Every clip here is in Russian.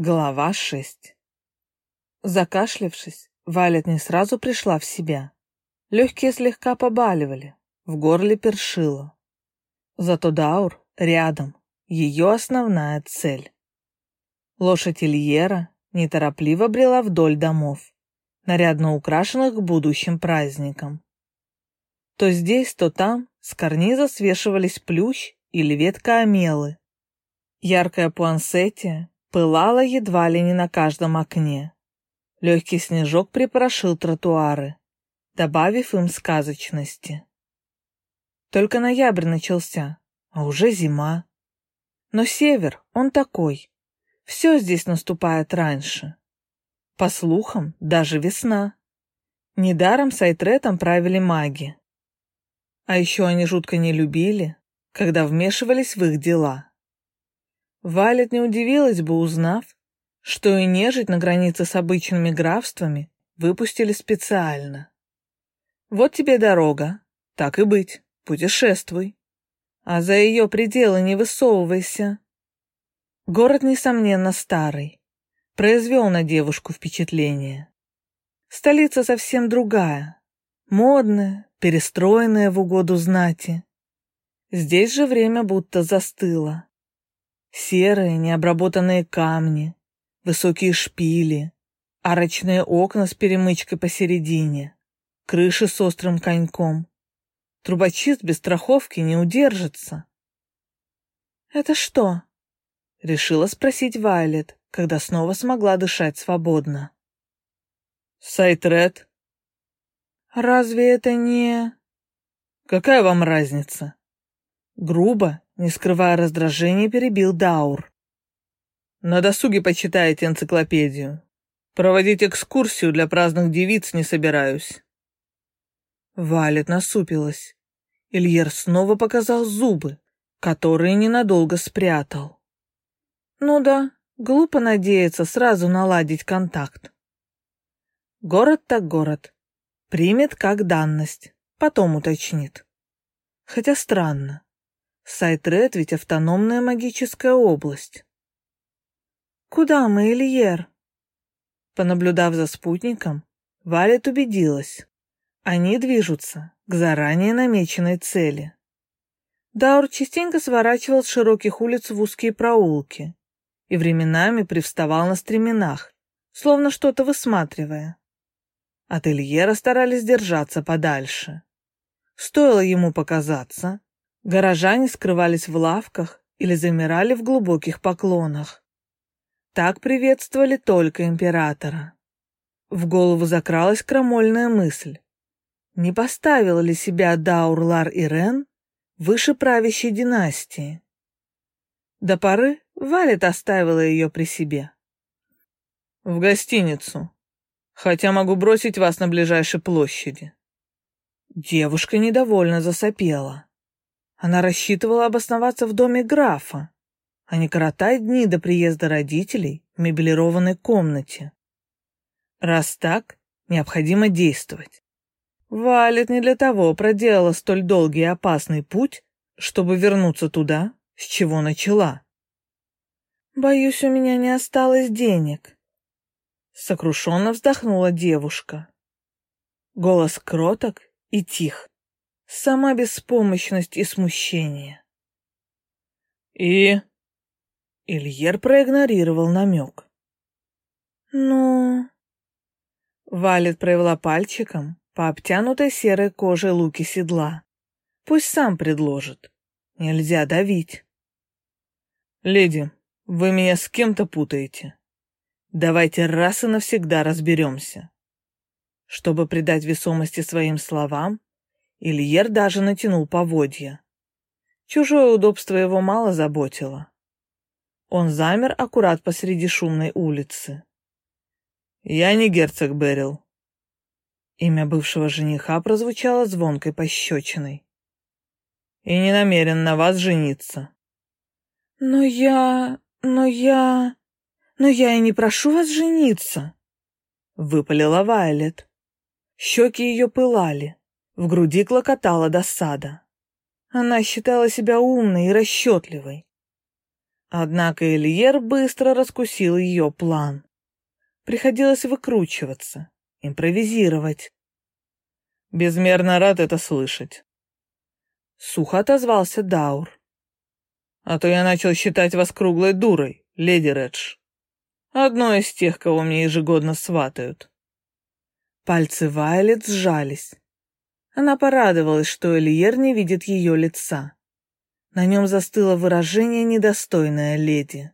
Глава 6 Закашлявшись, Валет не сразу пришла в себя. Легкие слегка побаливали, в горле першило. Зато Даур рядом, ее основная цель. Лошадь Ильера неторопливо брела вдоль домов, нарядно украшенных будущим праздникам. То здесь, то там с карниза свешивались плющ или ветка амелы. Яркая пуансетия пылала едва ли не на каждом окне. Легкий снежок припорошил тротуары, добавив им сказочности. Только ноябрь начался, а уже зима. Но север, он такой. Все здесь наступает раньше. По слухам, даже весна. Недаром с Айтретом правили маги. А еще они жутко не любили, когда вмешивались в их дела. Валет не удивилась бы, узнав, что и нежить на границе с обычными графствами выпустили специально. Вот тебе дорога, так и быть, путешествуй. А за ее пределы не высовывайся. Город, несомненно, старый, произвел на девушку впечатление. Столица совсем другая, модная, перестроенная в угоду знати. Здесь же время будто застыло. Серые необработанные камни, высокие шпили, арочные окна с перемычкой посередине, крыши с острым коньком. Трубочист без страховки не удержится. «Это что?» — решила спросить Вайлет, когда снова смогла дышать свободно. «Сайтред». «Разве это не...» «Какая вам разница?» Грубо не скрывая раздражения, перебил Даур. На досуге почитайте энциклопедию. Проводить экскурсию для праздных девиц не собираюсь. Валет насупилась. Ильер снова показал зубы, которые ненадолго спрятал. Ну да, глупо надеяться сразу наладить контакт. Город так город. Примет как данность, потом уточнит. Хотя странно. Сайтред ведь автономная магическая область. Куда мы, Ильер? Понаблюдав за спутником, Валет убедилась. Они движутся к заранее намеченной цели. Даур частенько сворачивал с широких улиц в узкие проулки и временами привставал на стременах, словно что-то высматривая. От Ильера старались держаться подальше. Стоило ему показаться, Горожане скрывались в лавках или замирали в глубоких поклонах. Так приветствовали только императора. В голову закралась крамольная мысль. Не поставил ли себя Даурлар Ирен выше правящей династии? До поры Валет оставила ее при себе. «В гостиницу, хотя могу бросить вас на ближайшей площади». Девушка недовольно засопела. Она рассчитывала обосноваться в доме графа, а не коротать дни до приезда родителей в меблированной комнате. Раз так, необходимо действовать. Валет не для того проделала столь долгий и опасный путь, чтобы вернуться туда, с чего начала. «Боюсь, у меня не осталось денег», — сокрушенно вздохнула девушка. Голос кроток и тих сама беспомощность и смущение. И... Ильер проигнорировал намек. Ну... Валет провела пальчиком по обтянутой серой коже луки седла. Пусть сам предложит. Нельзя давить. Леди, вы меня с кем-то путаете. Давайте раз и навсегда разберемся. Чтобы придать весомости своим словам, Ильер даже натянул поводья. Чужое удобство его мало заботило. Он замер аккурат посреди шумной улицы. «Я не герцог Берил». Имя бывшего жениха прозвучало звонкой пощечиной. «И не намерен на вас жениться». «Но я... но я... но я и не прошу вас жениться», — выпалила Вайлет. Щеки ее пылали. В груди клокотала досада. Она считала себя умной и расчетливой. Однако Ильер быстро раскусил ее план. Приходилось выкручиваться, импровизировать. Безмерно рад это слышать. Сухо отозвался Даур. А то я начал считать вас круглой дурой, леди Редж. Одной из тех, кого мне ежегодно сватают. Пальцы Вайлет сжались. Она порадовалась, что Эльер не видит ее лица. На нем застыло выражение недостойное леди.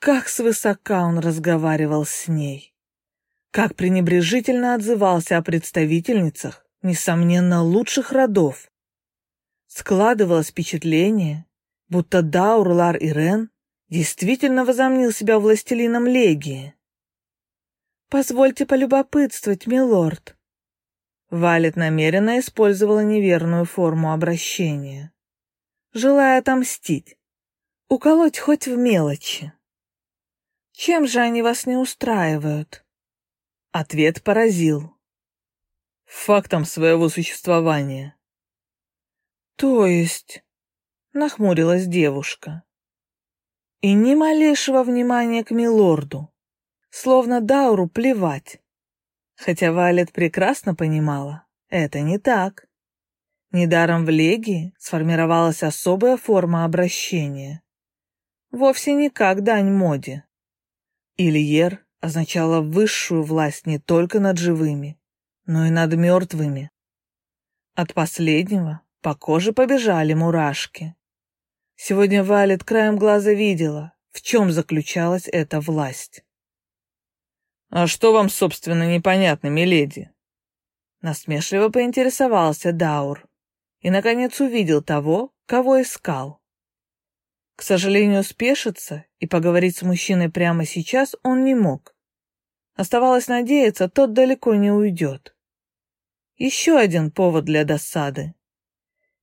Как свысока он разговаривал с ней. Как пренебрежительно отзывался о представительницах, несомненно, лучших родов. Складывалось впечатление, будто Даур, Лар и Рен действительно возомнил себя властелином Легии. «Позвольте полюбопытствовать, милорд». Валет намеренно использовала неверную форму обращения, желая отомстить, уколоть хоть в мелочи. «Чем же они вас не устраивают?» Ответ поразил. Фактом своего существования. «То есть...» — нахмурилась девушка и ни малейшего внимания к милорду, словно Дауру плевать. Хотя Валет прекрасно понимала, это не так. Недаром в Легии сформировалась особая форма обращения. Вовсе не как дань моде. Ильер означала высшую власть не только над живыми, но и над мертвыми. От последнего по коже побежали мурашки. Сегодня Валет краем глаза видела, в чем заключалась эта власть. «А что вам, собственно, непонятно, миледи?» Насмешливо поинтересовался Даур и, наконец, увидел того, кого искал. К сожалению, спешиться и поговорить с мужчиной прямо сейчас он не мог. Оставалось надеяться, тот далеко не уйдет. Еще один повод для досады.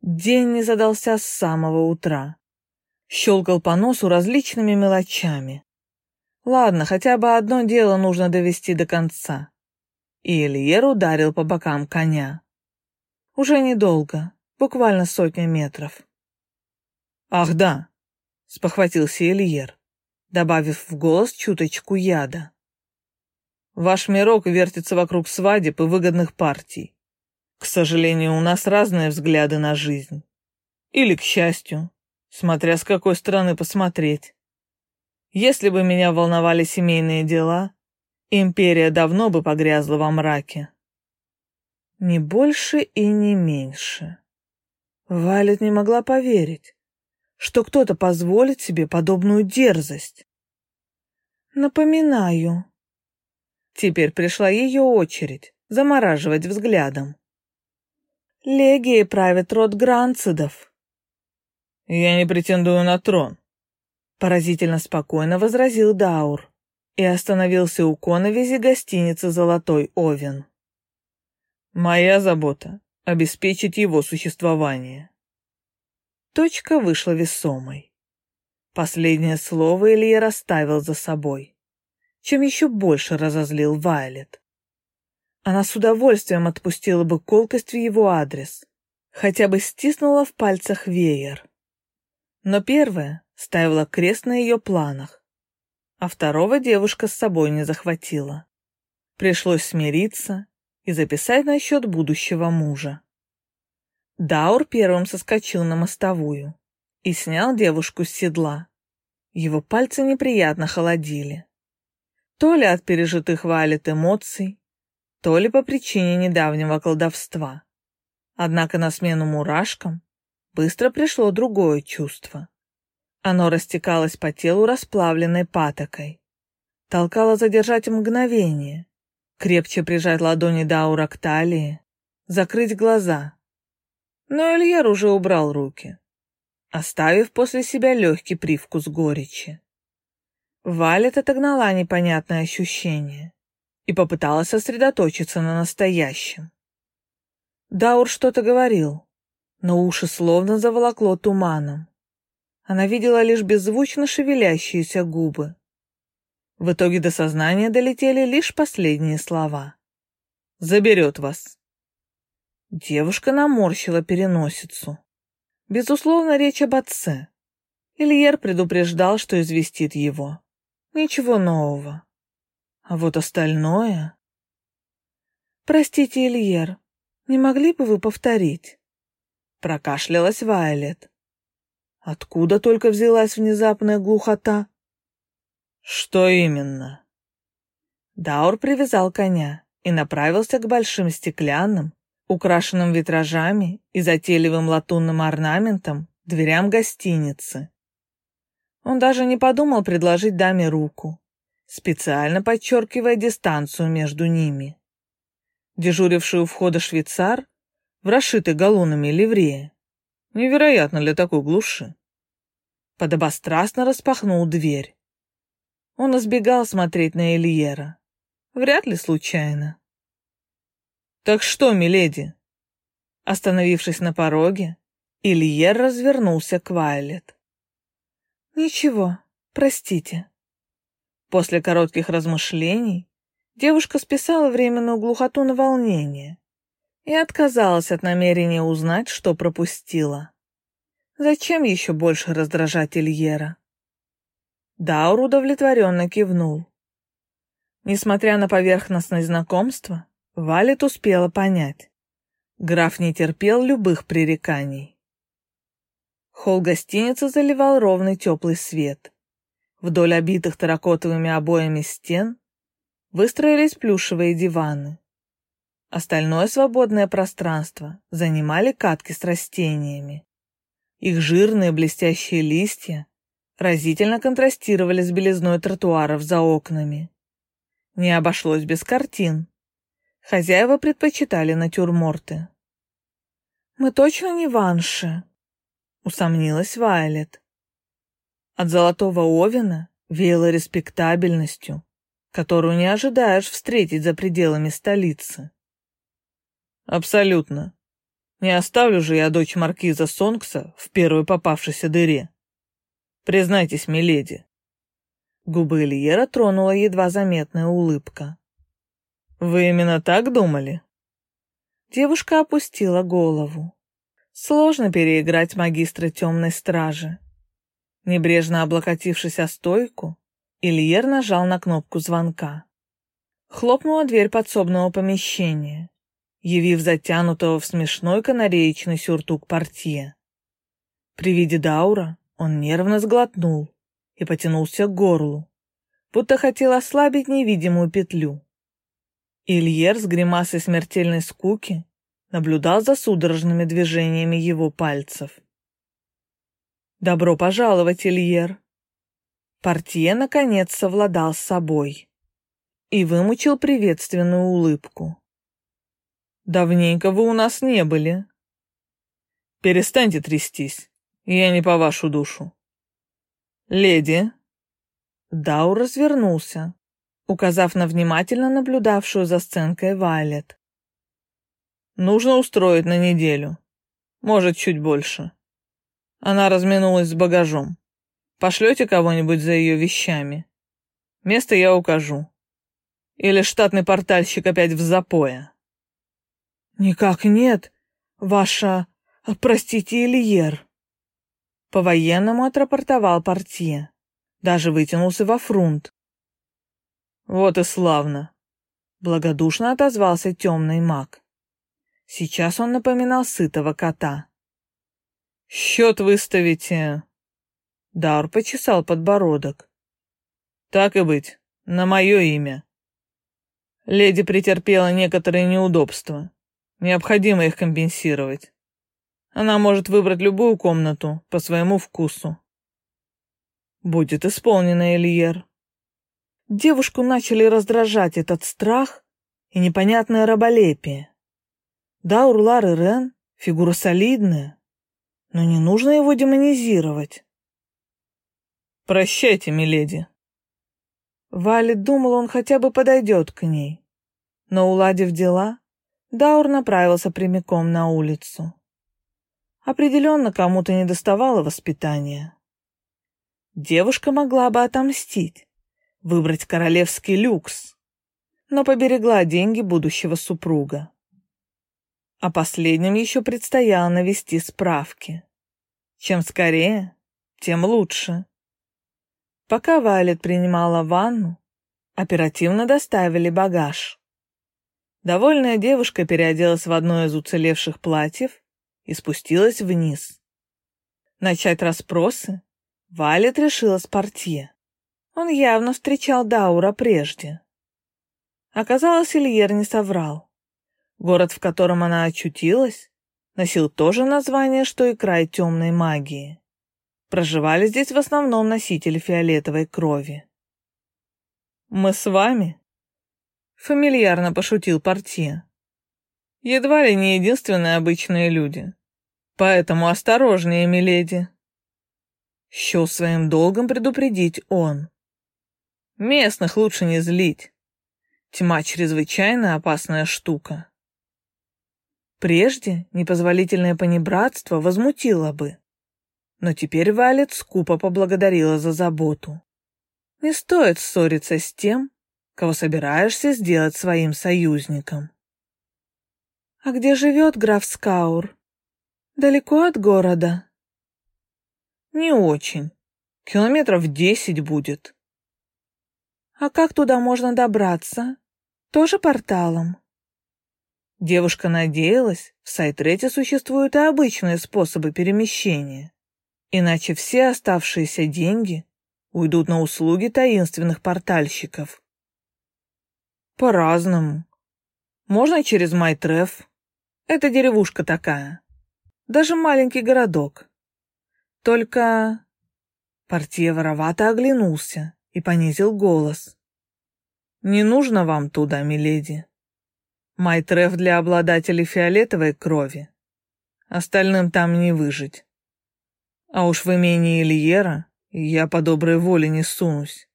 День не задался с самого утра щелкал по носу различными мелочами. Ладно, хотя бы одно дело нужно довести до конца. И Ильер ударил по бокам коня. Уже недолго, буквально сотня метров. «Ах да!» — спохватился Ильер, добавив в голос чуточку яда. «Ваш мирок вертится вокруг свадеб и выгодных партий. К сожалению, у нас разные взгляды на жизнь. Или, к счастью, смотря с какой стороны посмотреть. Если бы меня волновали семейные дела, империя давно бы погрязла во мраке. Не больше и не меньше. Валет не могла поверить, что кто-то позволит себе подобную дерзость. Напоминаю. Теперь пришла ее очередь замораживать взглядом. Легии правит род Гранцидов. «Я не претендую на трон», — поразительно спокойно возразил Даур и остановился у коновизи гостиницы «Золотой Овен». «Моя забота — обеспечить его существование». Точка вышла весомой. Последнее слово Илья расставил за собой, чем еще больше разозлил Вайлет. Она с удовольствием отпустила бы колкость в его адрес, хотя бы стиснула в пальцах веер. Но первое ставила крест на ее планах, а второго девушка с собой не захватила. Пришлось смириться и записать насчет будущего мужа. Даур первым соскочил на мостовую и снял девушку с седла. Его пальцы неприятно холодили. То ли от пережитых валит эмоций, то ли по причине недавнего колдовства. Однако на смену мурашкам быстро пришло другое чувство. Оно растекалось по телу расплавленной патокой. Толкало задержать мгновение, крепче прижать ладони Даура к талии, закрыть глаза. Но Ильер уже убрал руки, оставив после себя легкий привкус горечи. Валет отогнала непонятное ощущение и попыталась сосредоточиться на настоящем. Даур что-то говорил, но уши словно заволокло туманом. Она видела лишь беззвучно шевелящиеся губы. В итоге до сознания долетели лишь последние слова. «Заберет вас». Девушка наморщила переносицу. Безусловно, речь об отце. Ильер предупреждал, что известит его. Ничего нового. А вот остальное... «Простите, Ильер, не могли бы вы повторить?» Прокашлялась Вайлет. Откуда только взялась внезапная глухота? «Что именно?» Даур привязал коня и направился к большим стеклянным, украшенным витражами и затейливым латунным орнаментом, дверям гостиницы. Он даже не подумал предложить даме руку, специально подчеркивая дистанцию между ними. Дежуривший у входа швейцар в расшитой галунами ливрее. Невероятно для такой глуши. Подобострастно распахнул дверь. Он избегал смотреть на Эльера. Вряд ли случайно. «Так что, миледи?» Остановившись на пороге, Ильер развернулся к Вайлет. «Ничего, простите». После коротких размышлений девушка списала временную глухоту на волнение и отказалась от намерения узнать, что пропустила. Зачем еще больше раздражать Ильера? Даур удовлетворенно кивнул. Несмотря на поверхностное знакомство, Валет успела понять. Граф не терпел любых пререканий. Холл гостиницы заливал ровный теплый свет. Вдоль обитых терракотовыми обоями стен выстроились плюшевые диваны. Остальное свободное пространство занимали катки с растениями. Их жирные блестящие листья разительно контрастировали с белизной тротуаров за окнами. Не обошлось без картин. Хозяева предпочитали натюрморты. «Мы точно не ванши?» усомнилась Вайлет. От золотого овена веяло респектабельностью, которую не ожидаешь встретить за пределами столицы. Абсолютно. Не оставлю же я дочь маркиза Сонкса в первой попавшейся дыре. Признайтесь, миледи. Губы Ильера тронула едва заметная улыбка. Вы именно так думали? Девушка опустила голову. Сложно переиграть магистра темной стражи. Небрежно облокотившись о стойку, Ильер нажал на кнопку звонка. Хлопнула дверь подсобного помещения, явив затянутого в смешной канареечный сюртук портье. При виде Даура он нервно сглотнул и потянулся к горлу, будто хотел ослабить невидимую петлю. Ильер с гримасой смертельной скуки наблюдал за судорожными движениями его пальцев. «Добро пожаловать, Ильер!» Портье, наконец, совладал с собой и вымучил приветственную улыбку. «Давненько вы у нас не были». «Перестаньте трястись, я не по вашу душу». «Леди!» Дау развернулся, указав на внимательно наблюдавшую за сценкой Вайлет. Нужно устроить на неделю. Может, чуть больше. Она разминулась с багажом. Пошлете кого-нибудь за ее вещами? Место я укажу. Или штатный портальщик опять в запое? Никак нет, ваша... Простите, Ильер. По-военному отрапортовал портье. Даже вытянулся во фрунт. Вот и славно. Благодушно отозвался темный маг. Сейчас он напоминал сытого кота. «Счет выставите...» Даур почесал подбородок. «Так и быть, на мое имя. Леди претерпела некоторые неудобства. Необходимо их компенсировать. Она может выбрать любую комнату по своему вкусу. Будет исполнено, Эльер. Девушку начали раздражать этот страх и непонятное раболепие. Да, Урлар и Рен — фигура солидная, но не нужно его демонизировать. «Прощайте, миледи». Валет думал, он хотя бы подойдет к ней. Но, уладив дела, Даур направился прямиком на улицу. Определенно кому-то не доставало воспитания. Девушка могла бы отомстить, выбрать королевский люкс, но поберегла деньги будущего супруга. О последнем еще предстояло навести справки. Чем скорее, тем лучше. Пока Вайлет принимала ванну, оперативно доставили багаж. Довольная девушка переоделась в одно из уцелевших платьев и спустилась вниз. Начать расспросы Валет решила с портье. Он явно встречал Даура прежде. Оказалось, Ильер не соврал. Город, в котором она очутилась, носил то же название, что и край темной магии. Проживали здесь в основном носители фиолетовой крови. «Мы с вами?» — фамильярно пошутил портье. «Едва ли не единственные обычные люди. Поэтому осторожнее, миледи». Счел своим долгом предупредить он. Местных лучше не злить. Тьма чрезвычайно опасная штука. Прежде непозволительное понебратство возмутило бы, но теперь Валет скупо поблагодарила за заботу. Не стоит ссориться с тем, кого собираешься сделать своим союзником. «А где живет граф Скаур? Далеко от города?» «Не очень. Километров десять будет». «А как туда можно добраться? Тоже порталом?» Девушка надеялась, в Сайтрете существуют и обычные способы перемещения. Иначе все оставшиеся деньги уйдут на услуги таинственных портальщиков. По-разному. Можно через Майтреф. Это деревушка такая. Даже маленький городок. Только... Портье воровато оглянулся и понизил голос. «Не нужно вам туда, миледи. Майтреф для обладателей фиолетовой крови. Остальным там не выжить. А уж в имении Ильера я по доброй воле не сунусь.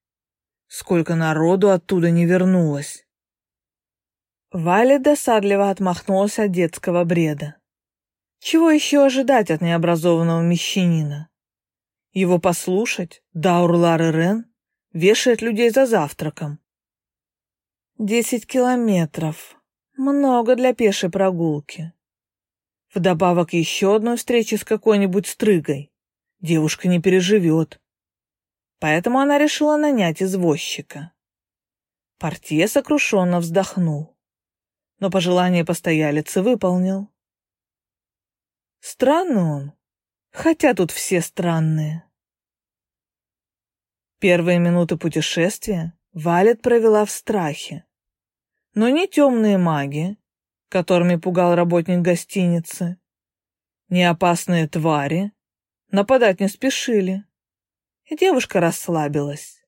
Сколько народу оттуда не вернулось. Валя досадливо отмахнулась от детского бреда. Чего еще ожидать от необразованного мещанина? Его послушать, Даурлар и Рен вешает людей за завтраком. Десять километров. Много для пешей прогулки. Вдобавок еще одной встречи с какой-нибудь стрыгой. Девушка не переживет. Поэтому она решила нанять извозчика. Портье сокрушенно вздохнул но пожелание постоялицы выполнил. Странный он, хотя тут все странные. Первые минуты путешествия Валет провела в страхе. Но не темные маги, которыми пугал работник гостиницы, не опасные твари, нападать не спешили. И девушка расслабилась.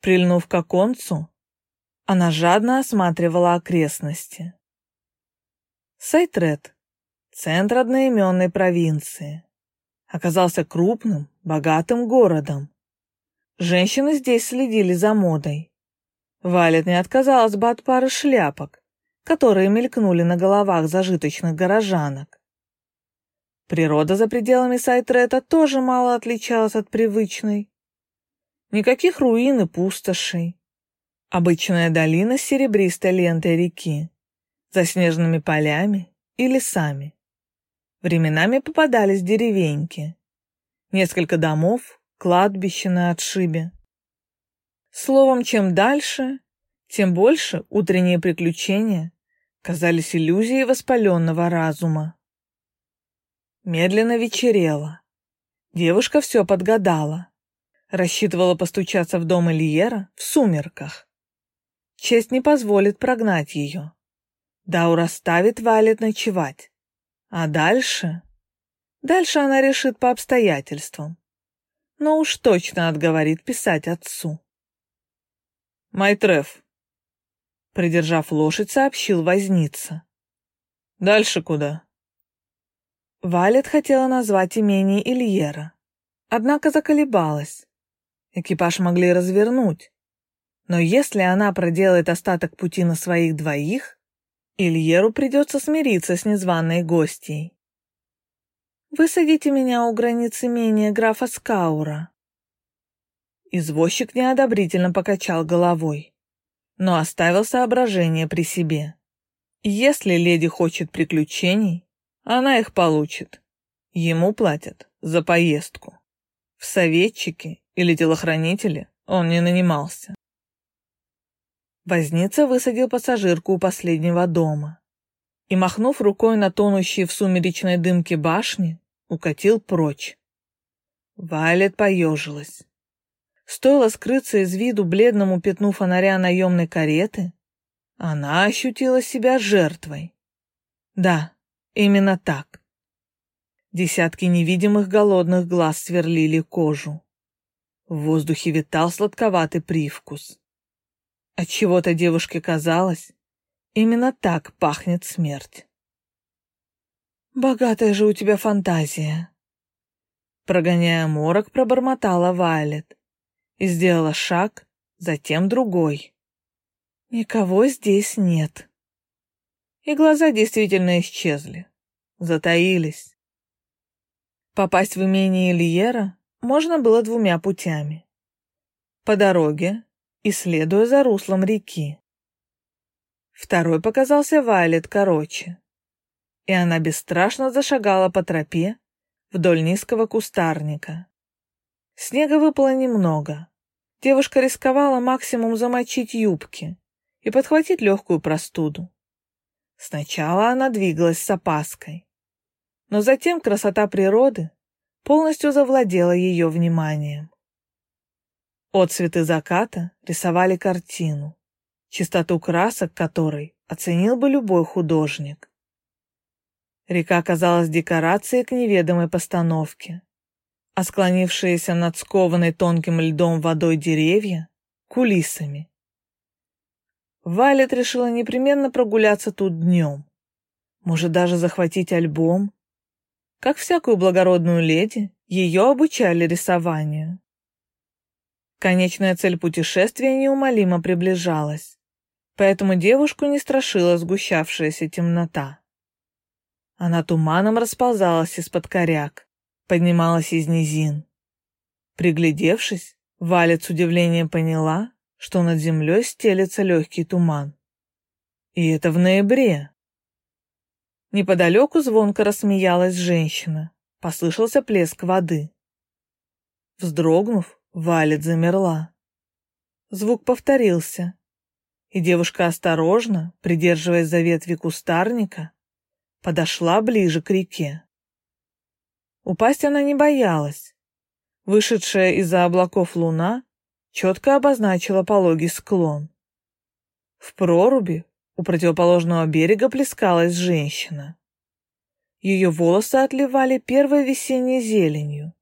Прильнув к оконцу, она жадно осматривала окрестности. Сайтрет, центр одноименной провинции, оказался крупным, богатым городом. Женщины здесь следили за модой. Валет не отказалась бы от пары шляпок, которые мелькнули на головах зажиточных горожанок. Природа за пределами Сайтрета тоже мало отличалась от привычной. Никаких руин и пустошей, Обычная долина с серебристой лентой реки, заснеженными полями и лесами. Временами попадались деревеньки, несколько домов, кладбище на отшибе. Словом, чем дальше, тем больше утренние приключения казались иллюзией воспаленного разума. Медленно вечерело. Девушка все подгадала. Рассчитывала постучаться в дом Ильера в сумерках. Честь не позволит прогнать ее. Даура ставит Валет ночевать. А дальше? Дальше она решит по обстоятельствам. Но уж точно отговорит писать отцу. Майтреф. Придержав лошадь, сообщил возница. Дальше куда? Валет хотела назвать имение Ильера, однако заколебалась. Экипаж могли развернуть, но если она проделает остаток пути на своих двоих, Ильеру придется смириться с незваной гостьей. «Высадите меня у границы имения графа Скаура». Извозчик неодобрительно покачал головой, но оставил соображение при себе. Если леди хочет приключений, она их получит. Ему платят за поездку. В советчики или телохранители он не нанимался. Возница высадил пассажирку у последнего дома и, махнув рукой на тонущие в сумеречной дымке башни, укатил прочь. Вайлет поежилась. Стоило скрыться из виду бледному пятну фонаря наемной кареты, она ощутила себя жертвой. Да, именно так. Десятки невидимых голодных глаз сверлили кожу. В воздухе витал сладковатый привкус. Отчего-то девушке казалось, именно так пахнет смерть. «Богатая же у тебя фантазия!» Прогоняя морок, пробормотала Вайлет и сделала шаг, затем другой. «Никого здесь нет». И глаза действительно исчезли, затаились. Попасть в имение Ильера можно было двумя путями. По дороге, исследуя за руслом реки. Второй показался Вайлет короче, и она бесстрашно зашагала по тропе вдоль низкого кустарника. Снега выпало немного. Девушка рисковала максимум замочить юбки и подхватить легкую простуду. Сначала она двигалась с опаской, но затем красота природы полностью завладела ее вниманием. Отцветы заката рисовали картину, чистоту красок которой оценил бы любой художник. Река казалась декорацией к неведомой постановке, а склонившиеся над скованной тонким льдом водой деревья — кулисами. Валет решила непременно прогуляться тут днем. Может, даже захватить альбом. Как всякую благородную леди, ее обучали рисованию. Конечная цель путешествия неумолимо приближалась, поэтому девушку не страшила сгущавшаяся темнота. Она туманом расползалась из-под коряк, поднималась из низин. Приглядевшись, Валя с удивлением поняла, что над землей стелется легкий туман. И это в ноябре. Неподалеку звонко рассмеялась женщина. Послышался плеск воды. Вздрогнув, Валет замерла. Звук повторился, и девушка осторожно, придерживаясь за ветви кустарника, подошла ближе к реке. Упасть она не боялась. Вышедшая из-за облаков луна четко обозначила пологий склон. В проруби у противоположного берега плескалась женщина. Ее волосы отливали первой весенней зеленью,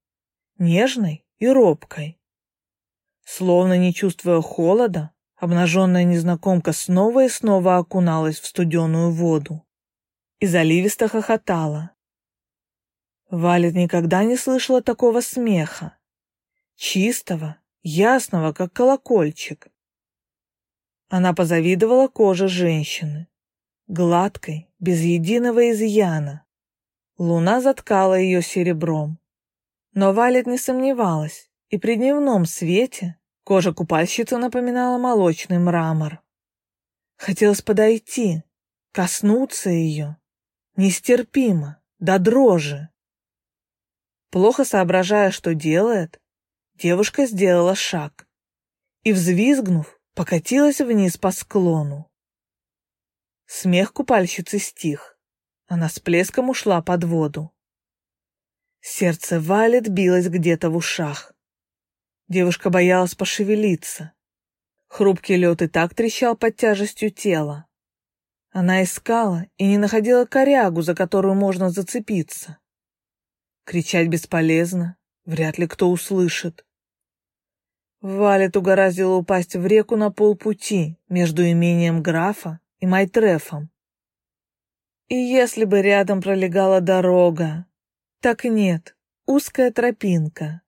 нежной и робкой. Словно не чувствуя холода, обнаженная незнакомка снова и снова окуналась в студеную воду и заливисто хохотала. Валет никогда не слышала такого смеха, чистого ясного, как колокольчик. Она позавидовала коже женщины, гладкой, без единого изъяна. Луна заткала ее серебром. Но Валет не сомневалась, и при дневном свете кожа купальщицы напоминала молочный мрамор. Хотелось подойти, коснуться ее. Нестерпимо, до дрожи. Плохо соображая, что делает, Девушка сделала шаг и, взвизгнув, покатилась вниз по склону. Смех купальщицы стих. Она с плеском ушла под воду. Сердце Валет билось где-то в ушах. Девушка боялась пошевелиться. Хрупкий лед и так трещал под тяжестью тела. Она искала и не находила корягу, за которую можно зацепиться. Кричать бесполезно, Вряд ли кто услышит. Валет угораздило упасть в реку на полпути между имением графа и Майтрефом. И если бы рядом пролегала дорога, так нет, узкая тропинка.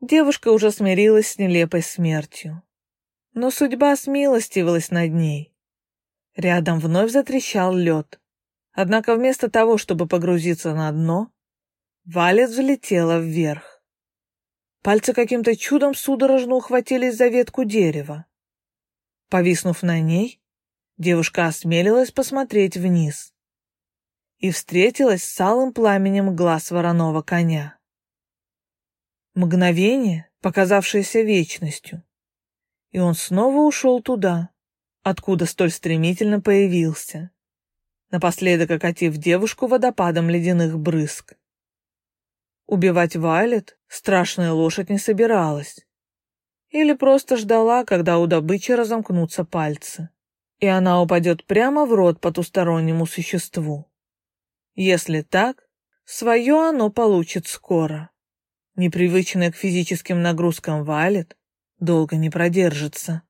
Девушка уже смирилась с нелепой смертью. Но судьба смилостивилась над ней. Рядом вновь затрещал лед. Однако вместо того, чтобы погрузиться на дно, Валет взлетела вверх. Пальцы каким-то чудом судорожно ухватились за ветку дерева. Повиснув на ней, девушка осмелилась посмотреть вниз и встретилась с алым пламенем глаз вороного коня. Мгновение, показавшееся вечностью. И он снова ушел туда, откуда столь стремительно появился, напоследок окатив девушку водопадом ледяных брызг. Убивать Вайлет страшная лошадь не собиралась. Или просто ждала, когда у добычи разомкнутся пальцы, и она упадет прямо в рот потустороннему существу. Если так, свое оно получит скоро. Непривычная к физическим нагрузкам Вайлет долго не продержится.